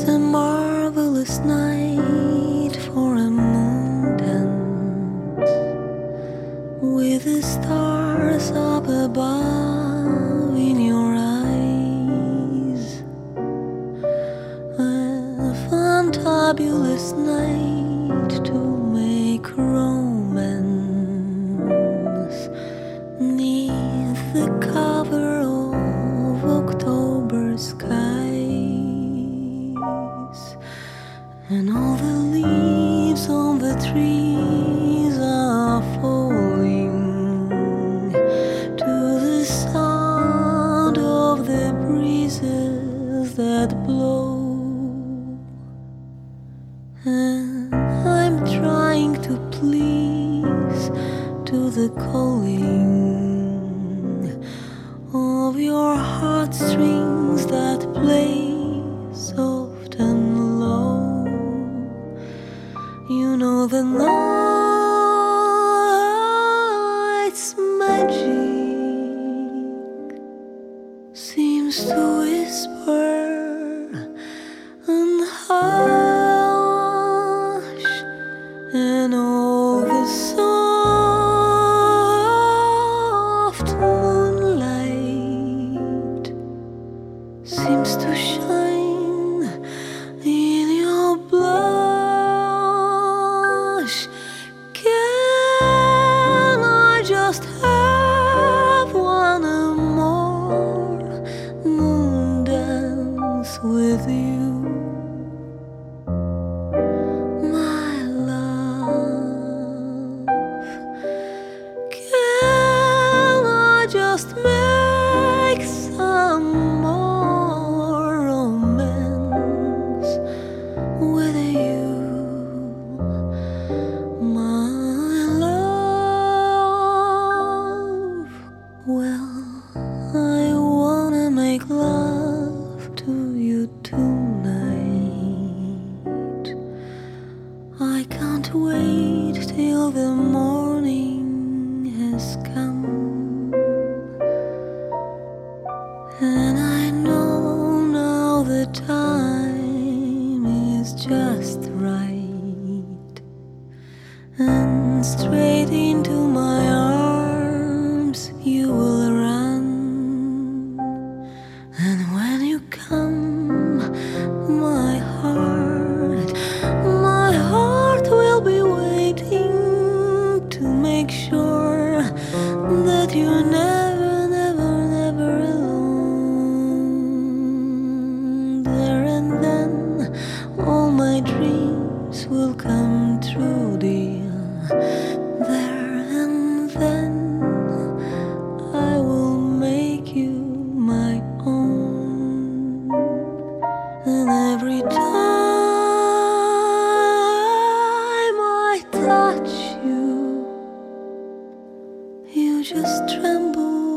It's a marvelous night for a moon dance with the stars up above the calling of your heartstrings that play soft and low. You know the night's magic seems to whisper and hush, and all the soft seems tonight. I can't wait till the morning has come. And I know now the time is just right. And every time I touch you, you just tremble.